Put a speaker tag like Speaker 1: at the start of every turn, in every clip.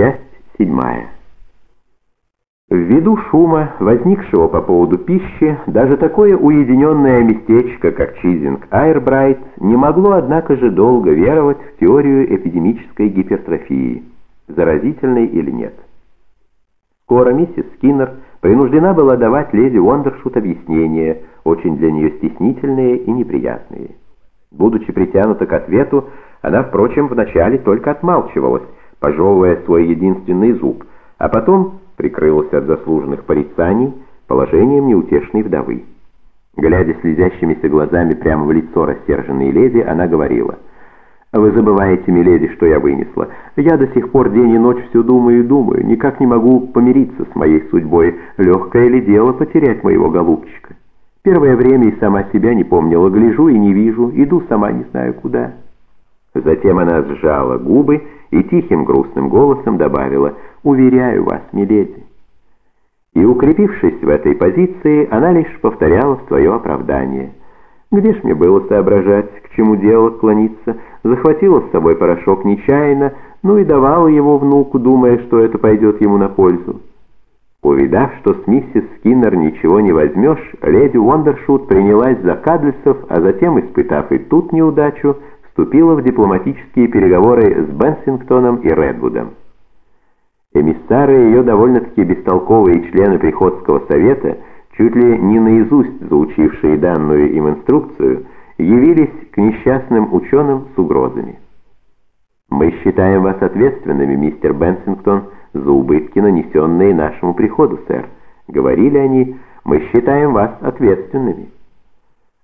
Speaker 1: Часть седьмая. Ввиду шума, возникшего по поводу пищи, даже такое уединенное местечко, как Чизинг Айрбрайт, не могло, однако же, долго веровать в теорию эпидемической гипертрофии, заразительной или нет. Скоро миссис Скиннер принуждена была давать леди Уондершут объяснения, очень для нее стеснительные и неприятные. Будучи притянута к ответу, она, впрочем, вначале только отмалчивалась, пожевывая свой единственный зуб, а потом прикрылась от заслуженных порицаний положением неутешной вдовы. Глядя слезящимися глазами прямо в лицо рассерженной леди, она говорила, «Вы забываете, миледи, что я вынесла. Я до сих пор день и ночь все думаю и думаю, никак не могу помириться с моей судьбой. Легкое ли дело потерять моего голубчика? Первое время и сама себя не помнила, гляжу и не вижу, иду сама не знаю куда». Затем она сжала губы и тихим грустным голосом добавила «Уверяю вас, миледи». И, укрепившись в этой позиции, она лишь повторяла свое оправдание. «Где ж мне было соображать, к чему дело клониться? Захватила с собой порошок нечаянно, ну и давала его внуку, думая, что это пойдет ему на пользу». Увидав, что с миссис Скиннер ничего не возьмешь, леди Уондершут принялась за Кадльсов, а затем, испытав и тут неудачу, вступила в дипломатические переговоры с Бенсингтоном и Редвудом. Эмиссары ее довольно-таки бестолковые члены Приходского совета, чуть ли не наизусть заучившие данную им инструкцию, явились к несчастным ученым с угрозами. «Мы считаем вас ответственными, мистер Бенсингтон, за убытки, нанесенные нашему приходу, сэр», — говорили они, — «мы считаем вас ответственными».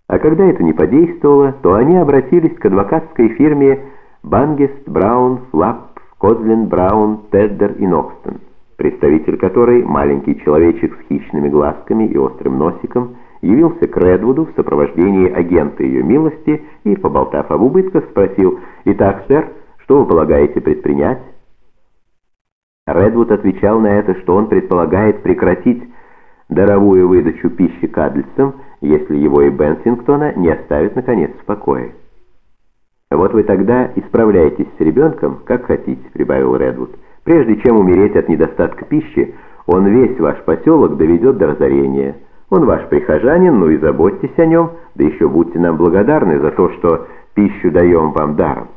Speaker 1: А когда это не подействовало, то они обратились к адвокатской фирме Бангест, Браун, Флапп, Козлин, Браун, Теддер и Нокстон, представитель которой, маленький человечек с хищными глазками и острым носиком, явился к Редвуду в сопровождении агента ее милости и, поболтав об убытках, спросил «Итак, сэр, что вы полагаете предпринять?» Редвуд отвечал на это, что он предполагает прекратить даровую выдачу пищи кадльцам, если его и Бенсингтона не оставят, наконец, в покое. «Вот вы тогда исправляйтесь с ребенком, как хотите», — прибавил Редвуд. «Прежде чем умереть от недостатка пищи, он весь ваш поселок доведет до разорения. Он ваш прихожанин, ну и заботьтесь о нем, да еще будьте нам благодарны за то, что пищу даем вам даром.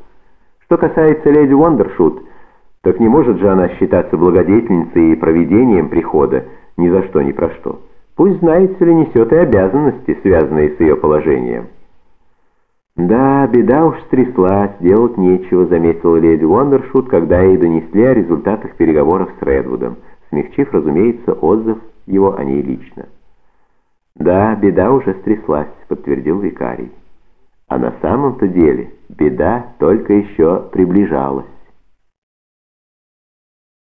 Speaker 1: Что касается леди Уондершут, так не может же она считаться благодетельницей и проведением прихода, ни за что, ни про что. Пусть, знаете ли, несет и обязанности, связанные с ее положением. «Да, беда уж стряслась, делать нечего», — заметила леди Уондершут, когда ей донесли о результатах переговоров с Редвудом, смягчив, разумеется, отзыв его о ней лично. «Да, беда уже стряслась», — подтвердил викарий. «А на самом-то деле беда только еще приближалась».